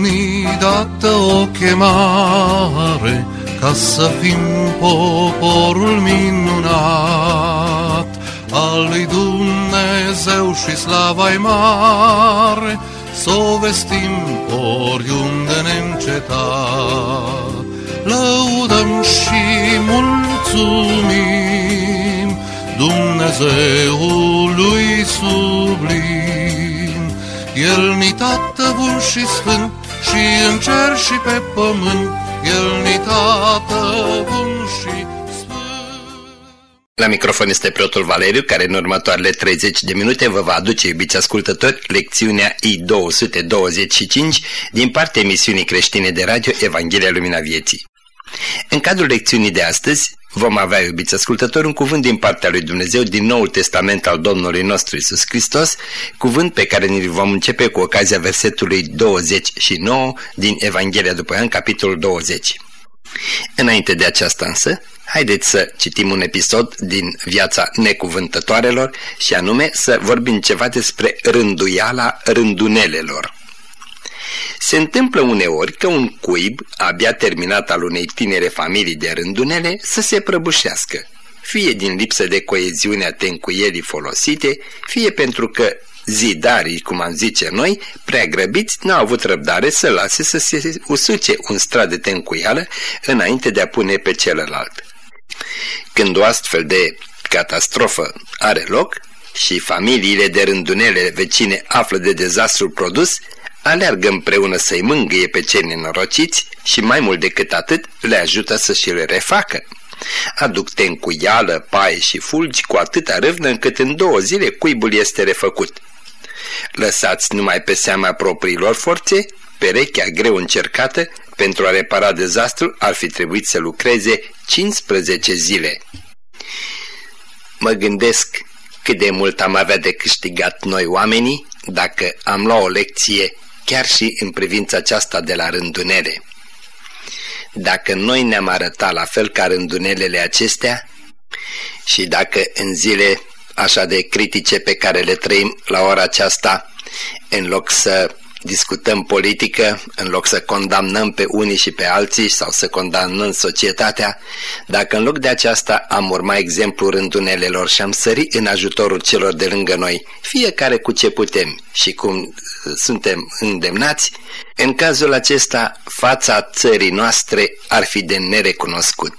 ni dată o chemare ca să fim poporul minunat al lui Dumnezeu și slava mare, să o vestim oriunde neîncetat. Lăudăm și mulțumim Dumnezeului sublim. El ni tată bun și sfânt și în cer și pe pământ, El ni tată bun și la microfon este preotul Valeriu, care în următoarele 30 de minute vă va aduce, iubiți ascultători, lecțiunea I-225 din partea emisiunii creștine de radio Evanghelia Lumina Vieții. În cadrul lecțiunii de astăzi vom avea, iubiți ascultători, un cuvânt din partea lui Dumnezeu din Noul Testament al Domnului nostru Isus Hristos, cuvânt pe care ne vom începe cu ocazia versetului 29 din Evanghelia după Ioan, capitolul 20. Înainte de aceasta însă, haideți să citim un episod din viața necuvântătoarelor și anume să vorbim ceva despre rânduiala rândunelelor. Se întâmplă uneori că un cuib, abia terminat al unei tinere familii de rândunele, să se prăbușească, fie din lipsă de coeziune a tencuierii folosite, fie pentru că zidarii, cum am zice noi, prea grăbiți, n-au avut răbdare să lase să se usuce un strat de tencuială înainte de a pune pe celălalt. Când o astfel de catastrofă are loc și familiile de rândunele vecine află de dezastrul produs, aleargă împreună să-i mângâie pe cei nenorociți și mai mult decât atât le ajută să și le refacă. Aduc tencuială, paie și fulgi cu atâta râvnă încât în două zile cuibul este refăcut. Lăsați numai pe seama propriilor forțe, perechea greu încercată pentru a repara dezastrul ar fi trebuit să lucreze 15 zile. Mă gândesc cât de mult am avea de câștigat noi oamenii dacă am luat o lecție chiar și în privința aceasta de la rândunere. Dacă noi ne-am arătat la fel ca rândunelele acestea și dacă în zile așa de critice pe care le trăim la ora aceasta, în loc să discutăm politică, în loc să condamnăm pe unii și pe alții sau să condamnăm societatea, dacă în loc de aceasta am urma exemplul rândunelelor și am sări în ajutorul celor de lângă noi, fiecare cu ce putem și cum suntem îndemnați, în cazul acesta fața țării noastre ar fi de nerecunoscut.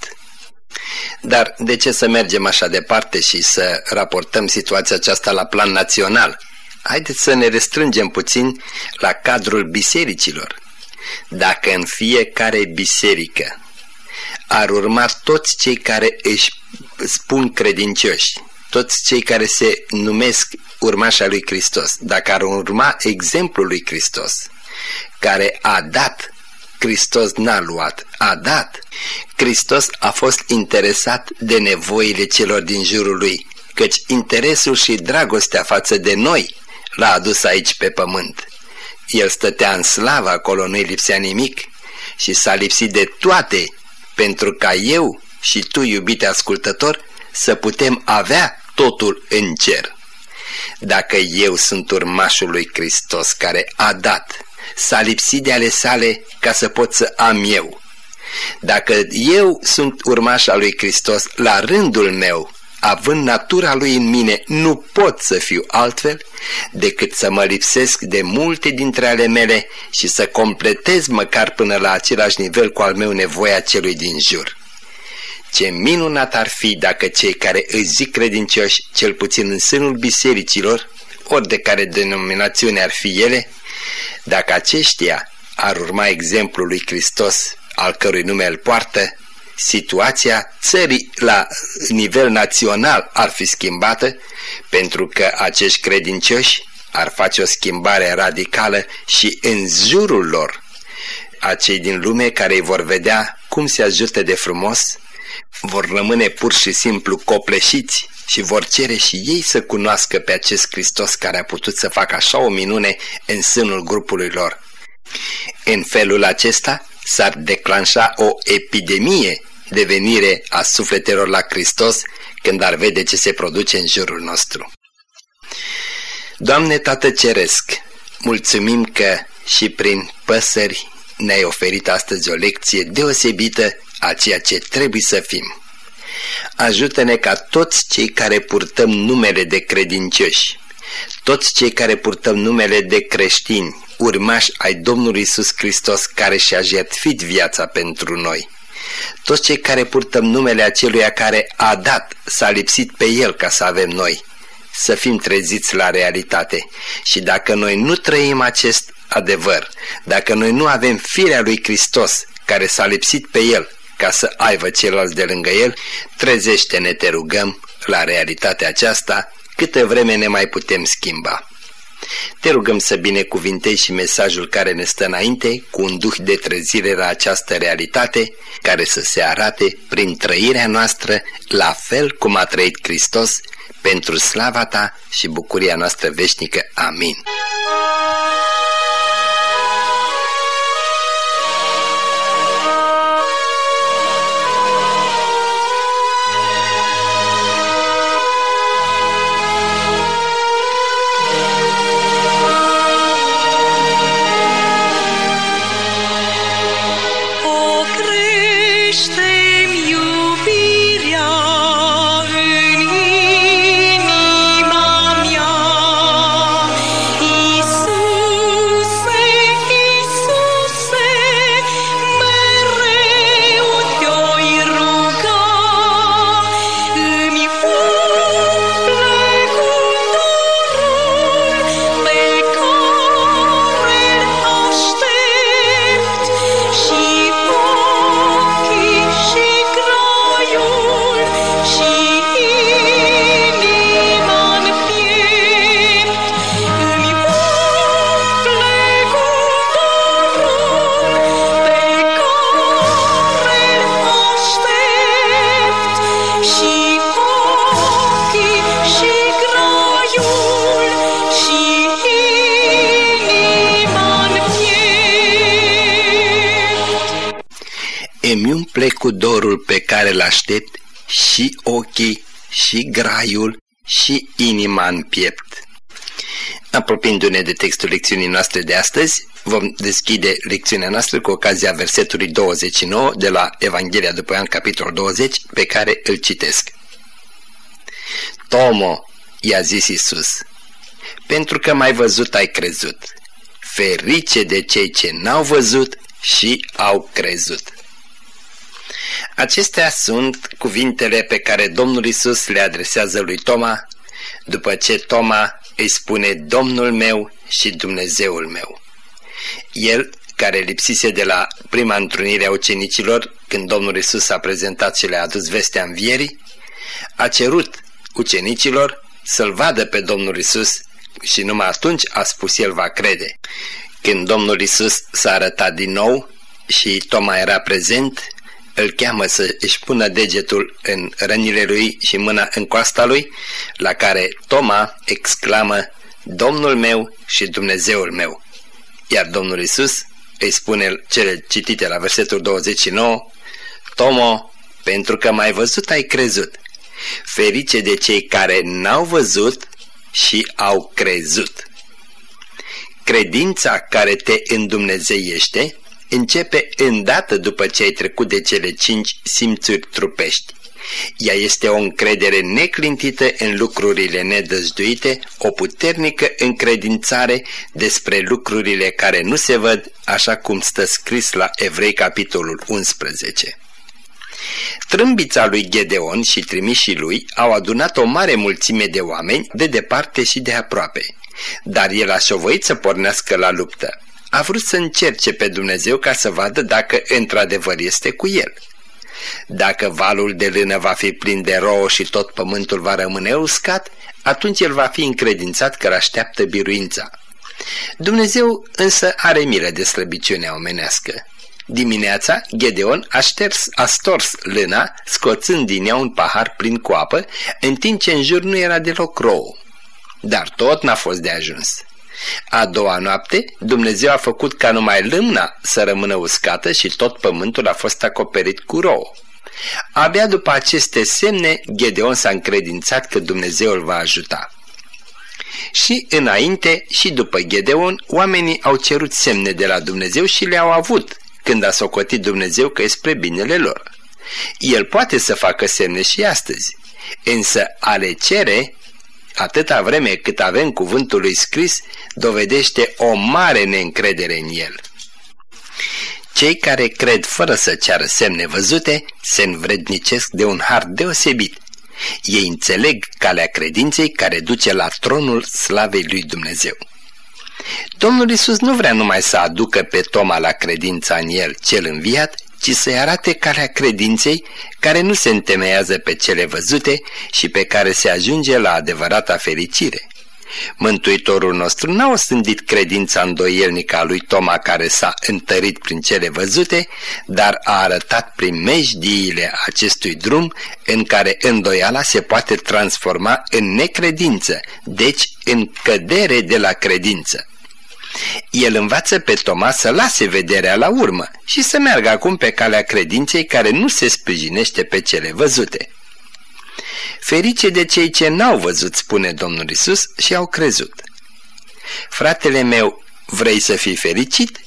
Dar de ce să mergem așa departe și să raportăm situația aceasta la plan național? Haideți să ne restrângem puțin la cadrul bisericilor. Dacă în fiecare biserică ar urma toți cei care își spun credincioși, toți cei care se numesc urmașa lui Hristos, dacă ar urma exemplul lui Hristos, care a dat Hristos n-a luat, a dat. Hristos a fost interesat de nevoile celor din jurul lui, căci interesul și dragostea față de noi l-a adus aici pe pământ. El stătea în slavă, acolo nu-i lipsea nimic și s-a lipsit de toate pentru ca eu și tu, iubite ascultător, să putem avea totul în cer. Dacă eu sunt urmașul lui Hristos care a dat, s-a lipsit de ale sale ca să pot să am eu. Dacă eu sunt urmașa lui Hristos, la rândul meu, având natura lui în mine, nu pot să fiu altfel decât să mă lipsesc de multe dintre ale mele și să completez măcar până la același nivel cu al meu nevoia celui din jur. Ce minunat ar fi dacă cei care îi zic credincioși, cel puțin în sânul bisericilor, ori de care denominațiune ar fi ele, dacă aceștia ar urma exemplul lui Hristos, al cărui nume îl poartă, situația țării la nivel național ar fi schimbată, pentru că acești credincioși ar face o schimbare radicală și în jurul lor acei din lume care îi vor vedea cum se ajută de frumos, vor rămâne pur și simplu copleșiți și vor cere și ei să cunoască pe acest Hristos care a putut să facă așa o minune în sânul grupului lor. În felul acesta s-ar declanșa o epidemie de venire a sufletelor la Hristos când ar vede ce se produce în jurul nostru. Doamne Tată Ceresc, mulțumim că și prin păsări ne-ai oferit astăzi o lecție deosebită a ceea ce trebuie să fim. Ajută-ne ca toți cei care purtăm numele de credincioși, toți cei care purtăm numele de creștini, urmași ai Domnului Isus Hristos care și-a jertfit viața pentru noi, toți cei care purtăm numele aceluia care a dat, s-a lipsit pe El ca să avem noi, să fim treziți la realitate și dacă noi nu trăim acest adevăr, dacă noi nu avem firea lui Hristos care s-a lipsit pe El ca să aibă ceilalți de lângă El, trezește-ne, te rugăm, la realitatea aceasta, câtă vreme ne mai putem schimba. Te rugăm să binecuvintezi și mesajul care ne stă înainte cu un duh de trezire la această realitate care să se arate prin trăirea noastră la fel cum a trăit Hristos pentru slava ta și bucuria noastră veșnică. Amin. Cu dorul pe care îl aștept și ochii, și graiul, și inima în piept. Apropiindu-ne de textul lecțiunii noastre de astăzi, vom deschide lecțiunea noastră cu ocazia versetului 29 de la Evanghelia după Ioan, capitolul 20, pe care îl citesc. Tomo, i-a zis Isus, pentru că m-ai văzut ai crezut. Ferice de cei ce n-au văzut și au crezut. Acestea sunt cuvintele pe care Domnul Isus le adresează lui Toma după ce Toma îi spune Domnul meu și Dumnezeul meu. El, care lipsise de la prima întrunire a ucenicilor, când Domnul Isus a prezentat și le-a adus vestea învierii, a cerut ucenicilor să-L vadă pe Domnul Isus și numai atunci a spus el va crede. Când Domnul Isus s-a arătat din nou și Toma era prezent, îl cheamă să își pună degetul în rănile lui și mâna în coasta lui, la care Toma exclamă, Domnul meu și Dumnezeul meu. Iar Domnul Isus îi spune cele citite la versetul 29, Tomo, pentru că m-ai văzut ai crezut. Ferice de cei care n-au văzut și au crezut. Credința care te îndumnezeiește începe îndată după ce ai trecut de cele cinci simțuri trupești. Ea este o încredere neclintită în lucrurile nedăzduite, o puternică încredințare despre lucrurile care nu se văd, așa cum stă scris la Evrei capitolul 11. Trâmbița lui Gedeon și trimișii lui au adunat o mare mulțime de oameni de departe și de aproape, dar el a șovăit să pornească la luptă a vrut să încerce pe Dumnezeu ca să vadă dacă într-adevăr este cu el. Dacă valul de lână va fi plin de rouă și tot pământul va rămâne uscat, atunci el va fi încredințat că așteaptă biruința. Dumnezeu însă are milă de slăbiciunea omenească. Dimineața, Gedeon a, șters, a stors lâna, scoțând din ea un pahar plin cu apă, în timp ce în jur nu era deloc rouă. Dar tot n-a fost de ajuns. A doua noapte, Dumnezeu a făcut ca numai lâmna să rămână uscată și tot pământul a fost acoperit cu rouă. Abia după aceste semne, Gedeon s-a încredințat că Dumnezeu îl va ajuta. Și înainte și după Gedeon, oamenii au cerut semne de la Dumnezeu și le-au avut când a socotit Dumnezeu că e spre binele lor. El poate să facă semne și astăzi, însă a le cere, atâta vreme cât avem cuvântul lui scris, dovedește o mare neîncredere în el. Cei care cred fără să ceară semne văzute se învrednicesc de un har deosebit. Ei înțeleg calea credinței care duce la tronul slavei lui Dumnezeu. Domnul Isus nu vrea numai să aducă pe Toma la credința în el, cel înviat, ci să-i arate calea credinței care nu se întemeiază pe cele văzute și pe care se ajunge la adevărata fericire. Mântuitorul nostru n-a osândit credința îndoielnică a lui Toma care s-a întărit prin cele văzute, dar a arătat prin mejdiile acestui drum în care îndoiala se poate transforma în necredință, deci în cădere de la credință. El învață pe Toma să lase vederea la urmă și să meargă acum pe calea credinței care nu se sprijinește pe cele văzute. Ferice de cei ce n-au văzut, spune Domnul Isus, și au crezut. Fratele meu, vrei să fii fericit?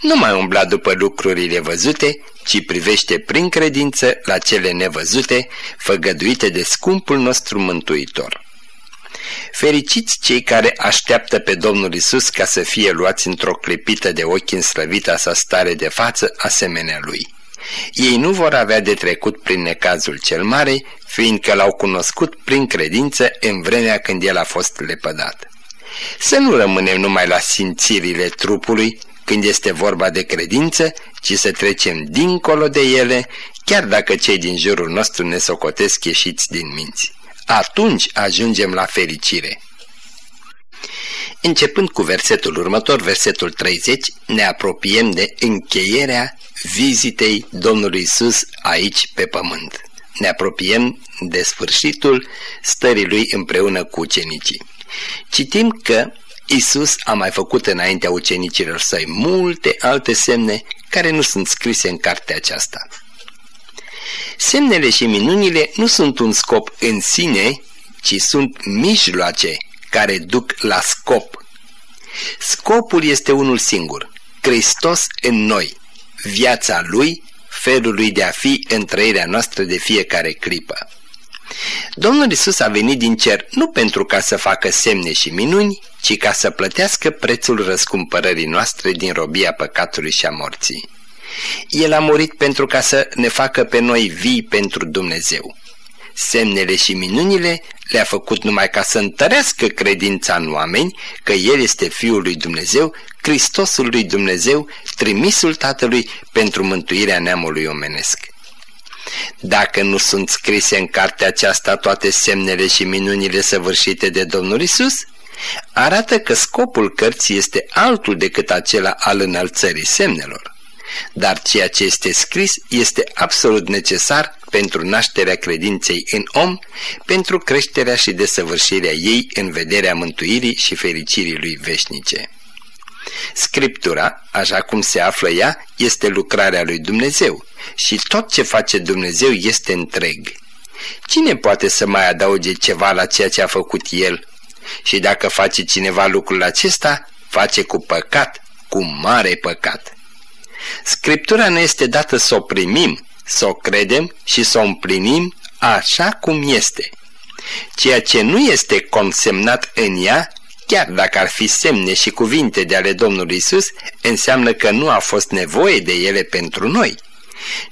Nu mai umbla după lucrurile văzute, ci privește prin credință la cele nevăzute, făgăduite de scumpul nostru mântuitor. Fericiți cei care așteaptă pe Domnul Isus ca să fie luați într-o clipită de ochi în slăvita sa stare de față asemenea lui. Ei nu vor avea de trecut prin necazul cel mare, fiindcă l-au cunoscut prin credință în vremea când el a fost lepădat. Să nu rămânem numai la simțirile trupului când este vorba de credință, ci să trecem dincolo de ele, chiar dacă cei din jurul nostru ne socotesc ieșiți din minți. Atunci ajungem la fericire. Începând cu versetul următor, versetul 30, ne apropiem de încheierea vizitei Domnului Isus aici pe pământ. Ne apropiem de sfârșitul stării lui împreună cu ucenicii. Citim că Isus a mai făcut înaintea ucenicilor săi multe alte semne care nu sunt scrise în cartea aceasta. Semnele și minunile nu sunt un scop în sine, ci sunt mijloace care duc la scop. Scopul este unul singur, Hristos în noi, viața Lui, felul Lui de a fi în trăirea noastră de fiecare clipă. Domnul Isus a venit din cer nu pentru ca să facă semne și minuni, ci ca să plătească prețul răscumpărării noastre din robia păcatului și a morții. El a murit pentru ca să ne facă pe noi vii pentru Dumnezeu. Semnele și minunile le-a făcut numai ca să întărească credința în oameni că El este Fiul lui Dumnezeu, Hristosul lui Dumnezeu, trimisul Tatălui pentru mântuirea neamului omenesc. Dacă nu sunt scrise în cartea aceasta toate semnele și minunile săvârșite de Domnul Isus, arată că scopul cărții este altul decât acela al înălțării semnelor. Dar ceea ce este scris este absolut necesar pentru nașterea credinței în om, pentru creșterea și desăvârșirea ei în vederea mântuirii și fericirii lui veșnice. Scriptura, așa cum se află ea, este lucrarea lui Dumnezeu și tot ce face Dumnezeu este întreg. Cine poate să mai adauge ceva la ceea ce a făcut El? Și dacă face cineva lucrul acesta, face cu păcat, cu mare păcat. Scriptura ne este dată să o primim, să o credem și să o împlinim așa cum este. Ceea ce nu este consemnat în ea, chiar dacă ar fi semne și cuvinte de ale Domnului Isus, înseamnă că nu a fost nevoie de ele pentru noi.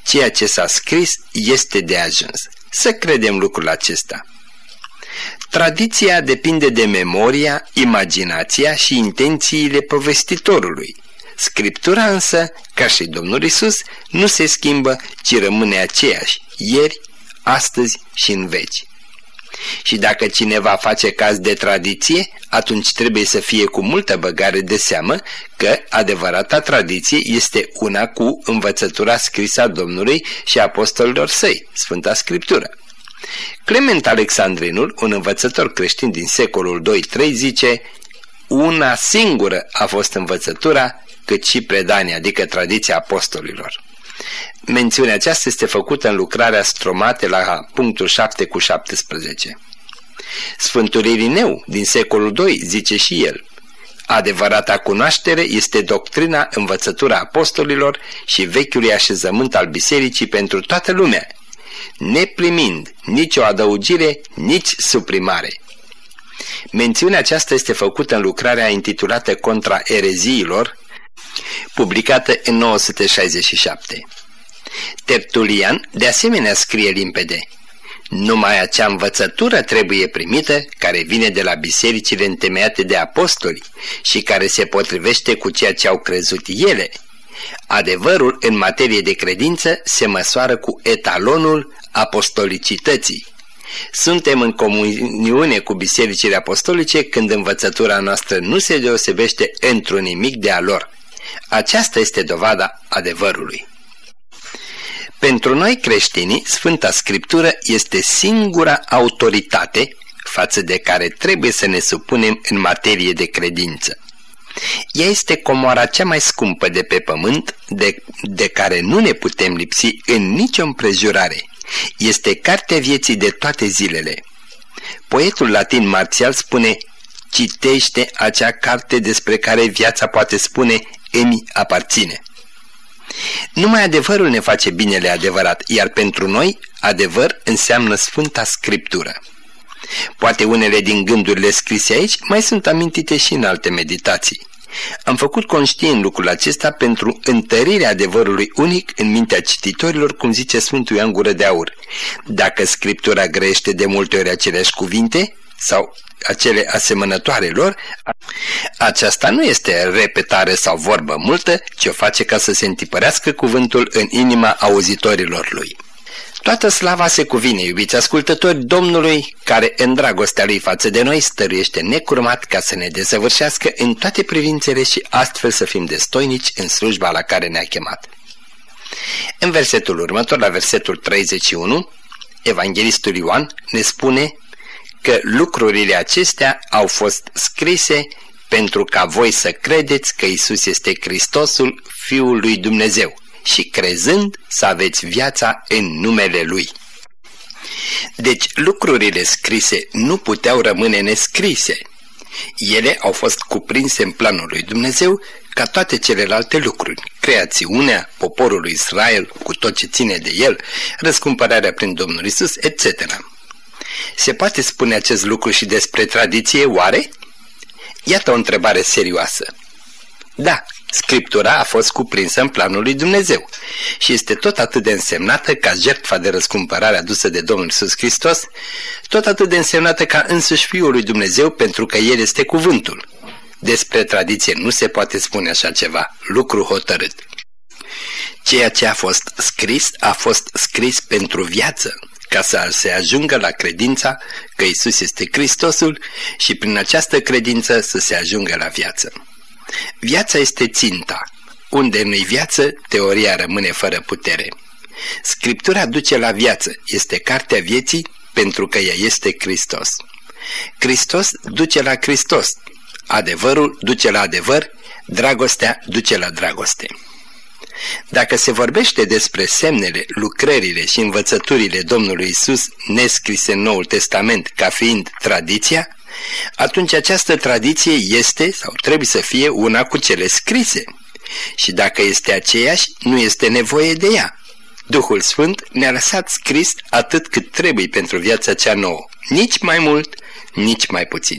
Ceea ce s-a scris este de ajuns. Să credem lucrul acesta. Tradiția depinde de memoria, imaginația și intențiile povestitorului. Scriptura însă, ca și Domnul Isus, nu se schimbă, ci rămâne aceeași, ieri, astăzi și în veci. Și dacă cineva face caz de tradiție, atunci trebuie să fie cu multă băgare de seamă că adevărata tradiție este una cu învățătura scrisă a Domnului și a apostolilor săi, Sfânta Scriptură. Clement Alexandrinul, un învățător creștin din secolul II-3, zice Una singură a fost învățătura, cât și predania, adică tradiția apostolilor. Mențiunea aceasta este făcută în lucrarea stromate la punctul 7 cu 17. Sfântul Irineu din secolul II zice și el, Adevărata cunoaștere este doctrina, învățătura apostolilor și vechiului așezământ al bisericii pentru toată lumea, neprimind nicio adăugire, nici suprimare. Mențiunea aceasta este făcută în lucrarea intitulată Contra ereziilor, publicată în 967. Tertulian de asemenea scrie limpede, numai acea învățătură trebuie primită care vine de la bisericile întemeiate de apostoli și care se potrivește cu ceea ce au crezut ele. Adevărul în materie de credință se măsoară cu etalonul apostolicității. Suntem în comuniune cu bisericile apostolice când învățătura noastră nu se deosebește într-un nimic de a lor. Aceasta este dovada adevărului. Pentru noi creștinii, Sfânta Scriptură este singura autoritate față de care trebuie să ne supunem în materie de credință. Ea este comoara cea mai scumpă de pe pământ, de, de care nu ne putem lipsi în nicio împrejurare. Este cartea vieții de toate zilele. Poetul latin marțial spune, citește acea carte despre care viața poate spune, îmi aparține. Numai adevărul ne face binele adevărat, iar pentru noi adevăr înseamnă Sfânta Scriptură. Poate unele din gândurile scrise aici mai sunt amintite și în alte meditații. Am făcut conștient lucrul acesta pentru întărirea adevărului unic în mintea cititorilor, cum zice Sfântul Ioan Gură de Aur. Dacă Scriptura grește de multe ori aceleași cuvinte, sau acele asemănătoare lor, aceasta nu este repetare sau vorbă multă, ci o face ca să se întipărească cuvântul în inima auzitorilor lui. Toată slava se cuvine, iubiți ascultători, Domnului, care în dragostea lui față de noi stăruiește necurmat ca să ne desăvârșească în toate privințele și astfel să fim destoinici în slujba la care ne-a chemat. În versetul următor, la versetul 31, Evanghelistul Ioan ne spune că lucrurile acestea au fost scrise pentru ca voi să credeți că Isus este Hristosul, Fiul lui Dumnezeu și crezând să aveți viața în numele Lui. Deci lucrurile scrise nu puteau rămâne nescrise. Ele au fost cuprinse în planul lui Dumnezeu ca toate celelalte lucruri, creațiunea, poporul lui Israel cu tot ce ține de el, răscumpărarea prin Domnul Isus, etc. Se poate spune acest lucru și despre tradiție, oare? Iată o întrebare serioasă. Da, Scriptura a fost cuprinsă în planul lui Dumnezeu și este tot atât de însemnată ca jertfa de răscumpărare adusă de Domnul Iisus Hristos, tot atât de însemnată ca însuși Fiul lui Dumnezeu pentru că El este cuvântul. Despre tradiție nu se poate spune așa ceva, lucru hotărât. Ceea ce a fost scris a fost scris pentru viață, ca să se ajungă la credința că Isus este Hristosul și prin această credință să se ajungă la viață. Viața este ținta. Unde nu-i viață, teoria rămâne fără putere. Scriptura duce la viață, este cartea vieții pentru că ea este Hristos. Hristos duce la Hristos, adevărul duce la adevăr, dragostea duce la dragoste. Dacă se vorbește despre semnele, lucrările și învățăturile Domnului Isus nescrise în Noul Testament ca fiind tradiția, atunci această tradiție este sau trebuie să fie una cu cele scrise. Și dacă este aceeași, nu este nevoie de ea. Duhul Sfânt ne-a lăsat scris atât cât trebuie pentru viața cea nouă, nici mai mult, nici mai puțin.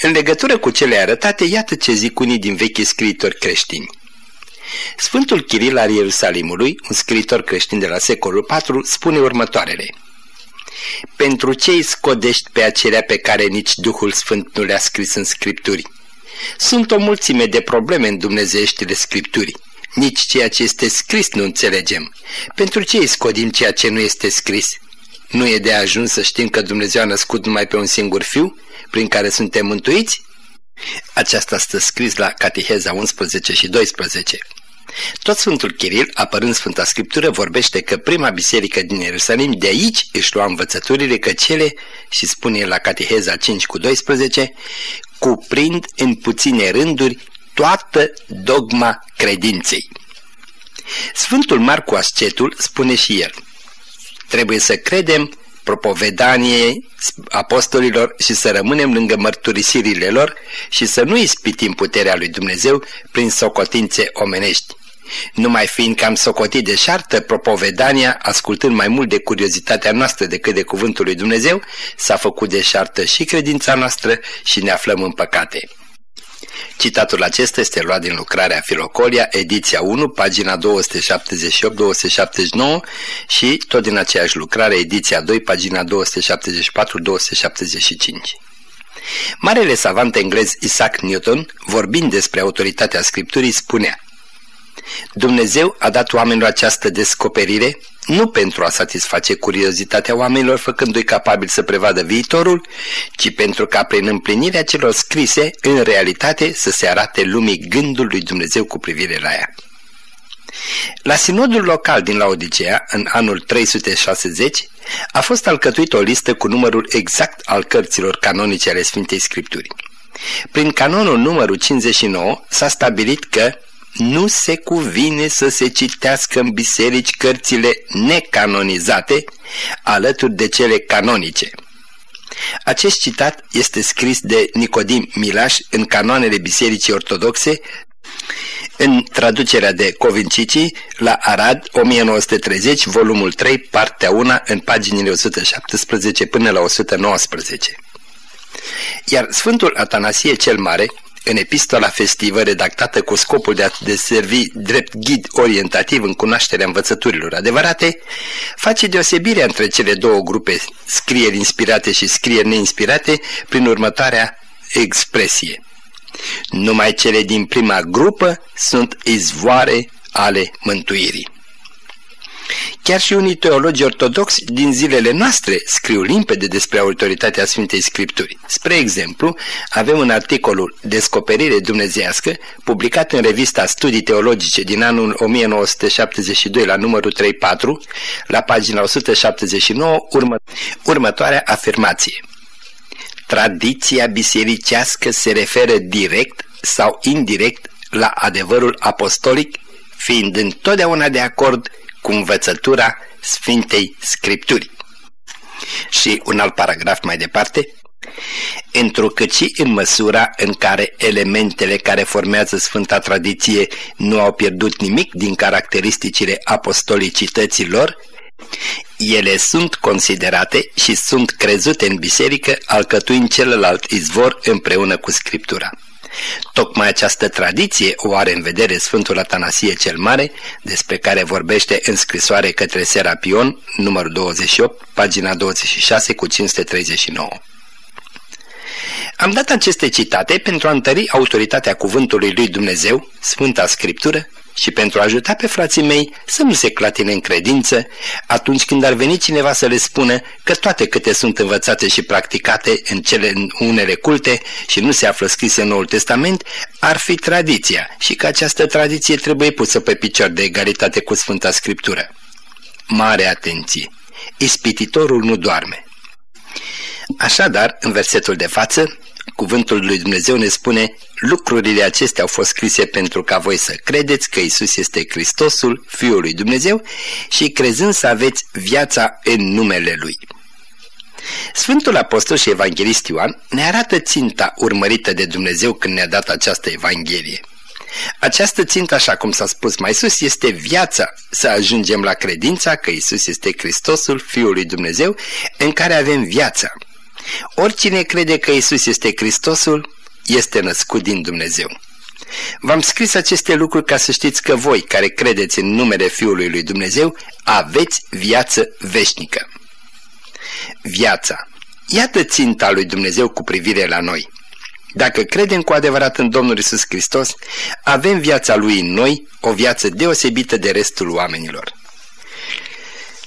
În legătură cu cele arătate, iată ce zic unii din vechi scriitori creștini. Sfântul Chiril al Ierusalimului, un scriitor creștin de la secolul IV, spune următoarele. Pentru ce îi scodești pe acelea pe care nici Duhul Sfânt nu le-a scris în Scripturi? Sunt o mulțime de probleme în dumnezeieștile Scripturii. Nici ceea ce este scris nu înțelegem. Pentru ce îi scodim ceea ce nu este scris? Nu e de ajuns să știm că Dumnezeu a născut numai pe un singur fiu, prin care suntem mântuiți? Aceasta stă scris la Catiheza 11 și 12. Tot Sfântul Chiril, apărând Sfânta Scriptură, vorbește că prima biserică din Ierusalim de aici își lua învățăturile că cele, și spune la Catiheza 5 cu 12, cuprind în puține rânduri toată dogma credinței. Sfântul Marcu Ascetul spune și el, trebuie să credem propovedaniei apostolilor și să rămânem lângă mărturisirile lor și să nu ispitim puterea lui Dumnezeu prin socotințe omenești. Numai fiindcă am socotit de șartă propovedania, ascultând mai mult de curiozitatea noastră decât de cuvântul lui Dumnezeu, s-a făcut de șartă și credința noastră și ne aflăm în păcate. Citatul acesta este luat din lucrarea Filocolia, ediția 1, pagina 278-279 și tot din aceeași lucrare, ediția 2, pagina 274-275. Marele savant englez Isaac Newton, vorbind despre autoritatea Scripturii, spunea Dumnezeu a dat oamenilor această descoperire nu pentru a satisface curiozitatea oamenilor făcându-i capabil să prevadă viitorul, ci pentru ca prin împlinirea celor scrise, în realitate să se arate lumii gândul lui Dumnezeu cu privire la ea. La sinodul local din Laodicea, în anul 360, a fost alcătuit o listă cu numărul exact al cărților canonice ale Sfintei Scripturii. Prin canonul numărul 59 s-a stabilit că nu se cuvine să se citească în biserici cărțile necanonizate alături de cele canonice. Acest citat este scris de Nicodim Milaș în canoanele Bisericii Ortodoxe în traducerea de Covincici la Arad 1930, volumul 3, partea 1, în paginile 117 până la 119. Iar Sfântul Atanasie cel Mare în epistola festivă redactată cu scopul de a deservi drept ghid orientativ în cunoașterea învățăturilor adevărate, face deosebirea între cele două grupe, scrieri inspirate și scrieri neinspirate, prin următoarea expresie. Numai cele din prima grupă sunt izvoare ale mântuirii. Chiar și unii teologi ortodoxi din zilele noastre scriu limpede despre autoritatea Sfintei Scripturi. Spre exemplu, avem un articolul Descoperire Dumnezească, publicat în revista Studii Teologice din anul 1972 la numărul 34, la pagina 179, urmă, următoarea afirmație. Tradiția bisericească se referă direct sau indirect la adevărul apostolic, fiind întotdeauna de acord cu învățătura Sfintei Scripturii. Și un alt paragraf mai departe, întrucât și în măsura în care elementele care formează Sfânta Tradiție nu au pierdut nimic din caracteristicile apostolicității lor, ele sunt considerate și sunt crezute în biserică alcătuind celălalt izvor împreună cu Scriptura. Tocmai această tradiție o are în vedere Sfântul Atanasie cel Mare, despre care vorbește în scrisoare către Serapion, numărul 28, pagina 26 cu 539. Am dat aceste citate pentru a întări autoritatea cuvântului lui Dumnezeu, Sfânta Scriptură, și pentru a ajuta pe frații mei să nu se clatine în credință atunci când ar veni cineva să le spună că toate câte sunt învățate și practicate în cele în unele culte și nu se află scrise în Noul Testament, ar fi tradiția și că această tradiție trebuie pusă pe picior de egalitate cu Sfânta Scriptură. Mare atenție! Ispititorul nu doarme. Așadar, în versetul de față, Cuvântul lui Dumnezeu ne spune, lucrurile acestea au fost scrise pentru ca voi să credeți că Isus este Hristosul, Fiul lui Dumnezeu și crezând să aveți viața în numele Lui. Sfântul Apostol și Evanghelist Ioan ne arată ținta urmărită de Dumnezeu când ne-a dat această Evanghelie. Această țintă, așa cum s-a spus mai sus, este viața, să ajungem la credința că Isus este Hristosul, Fiul lui Dumnezeu, în care avem viața. Oricine crede că Isus este Hristosul, este născut din Dumnezeu. V-am scris aceste lucruri ca să știți că voi, care credeți în numele Fiului lui Dumnezeu, aveți viață veșnică. Viața. Iată ținta lui Dumnezeu cu privire la noi. Dacă credem cu adevărat în Domnul Isus Hristos, avem viața Lui în noi, o viață deosebită de restul oamenilor.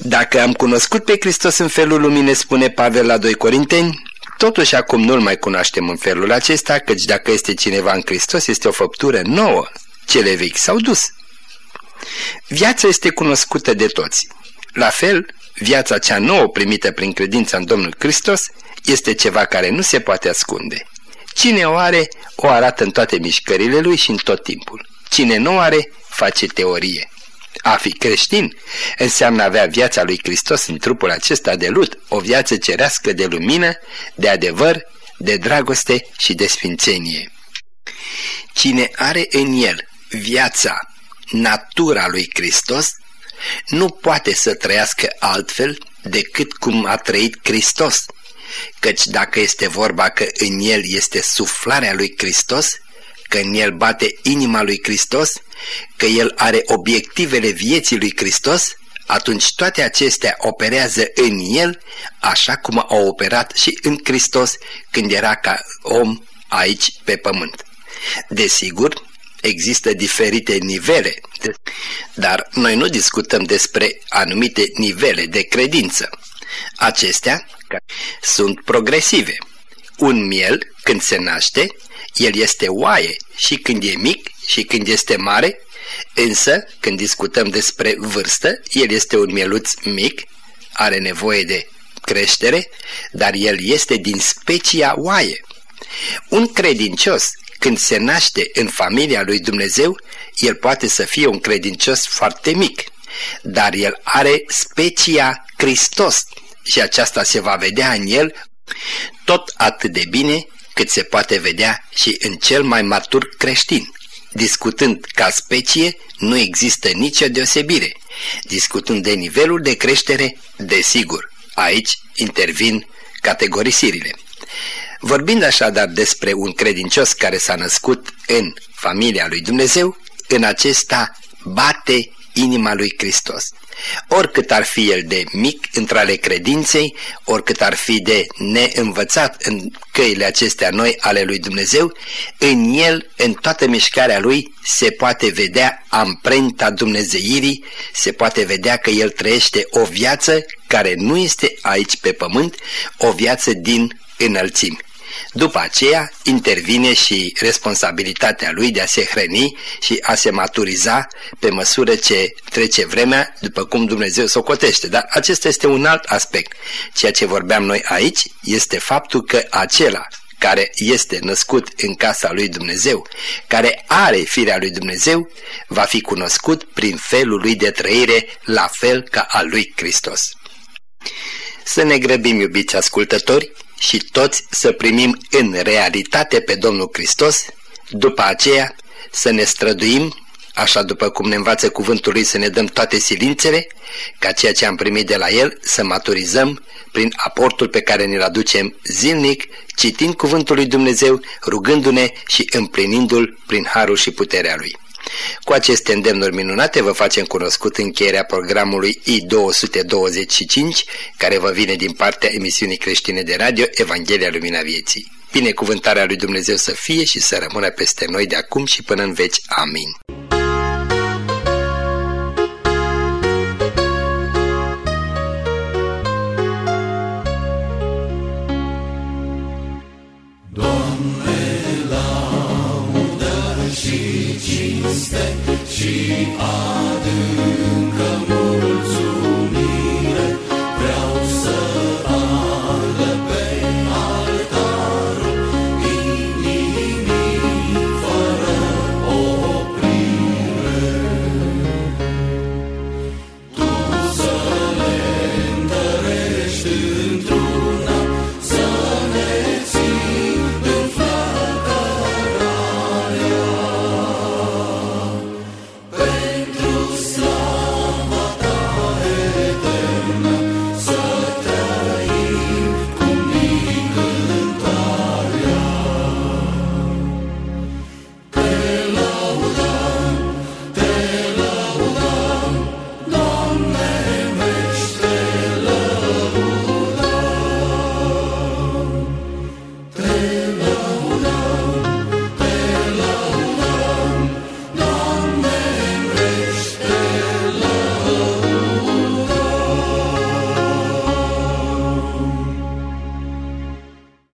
Dacă am cunoscut pe Hristos în felul lumine, spune Pavel la 2 Corinteni, totuși acum nu-L mai cunoaștem în felul acesta, căci dacă este cineva în Hristos, este o făptură nouă. Cele vechi s-au dus. Viața este cunoscută de toți. La fel, viața cea nouă primită prin credința în Domnul Hristos este ceva care nu se poate ascunde. Cine o are, o arată în toate mișcările lui și în tot timpul. Cine nu are, face teorie. A fi creștin înseamnă avea viața lui Hristos în trupul acesta de lut, o viață cerească de lumină, de adevăr, de dragoste și de sfințenie. Cine are în el viața, natura lui Hristos, nu poate să trăiască altfel decât cum a trăit Hristos, căci dacă este vorba că în el este suflarea lui Hristos, că în el bate inima lui Hristos, că el are obiectivele vieții lui Hristos, atunci toate acestea operează în el așa cum au operat și în Hristos când era ca om aici pe pământ. Desigur, există diferite nivele, dar noi nu discutăm despre anumite nivele de credință. Acestea sunt progresive. Un miel, când se naște, el este oaie și când e mic și când este mare, însă, când discutăm despre vârstă, el este un mieluț mic, are nevoie de creștere, dar el este din specia oaie. Un credincios, când se naște în familia lui Dumnezeu, el poate să fie un credincios foarte mic, dar el are specia Hristos și aceasta se va vedea în el tot atât de bine cât se poate vedea și în cel mai matur creștin. Discutând ca specie, nu există nicio deosebire. Discutând de nivelul de creștere, desigur, aici intervin categorisirile. Vorbind așadar despre un credincios care s-a născut în familia lui Dumnezeu, în acesta bate inima lui Hristos. Oricât ar fi el de mic între ale credinței, oricât ar fi de neînvățat în căile acestea noi ale lui Dumnezeu, în el, în toată mișcarea lui, se poate vedea amprenta dumnezeirii, se poate vedea că el trăiește o viață care nu este aici pe pământ, o viață din înălțimi. După aceea intervine și responsabilitatea lui de a se hrăni și a se maturiza pe măsură ce trece vremea, după cum Dumnezeu s-o cotește. Dar acesta este un alt aspect. Ceea ce vorbeam noi aici este faptul că acela care este născut în casa lui Dumnezeu, care are firea lui Dumnezeu, va fi cunoscut prin felul lui de trăire la fel ca al lui Hristos. Să ne grăbim, iubiți ascultători, și toți să primim în realitate pe Domnul Hristos, după aceea să ne străduim, așa după cum ne învață cuvântul lui să ne dăm toate silințele, ca ceea ce am primit de la El să maturizăm prin aportul pe care ne-l aducem zilnic, citind cuvântul lui Dumnezeu, rugându-ne și împlinindu-l prin harul și puterea lui. Cu aceste îndemnuri minunate vă facem cunoscut încheierea programului I-225, care vă vine din partea emisiunii creștine de radio Evanghelia Lumina Vieții. Binecuvântarea lui Dumnezeu să fie și să rămână peste noi de acum și până în veci. Amin. Cinste și